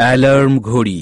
alarm ঘড়ি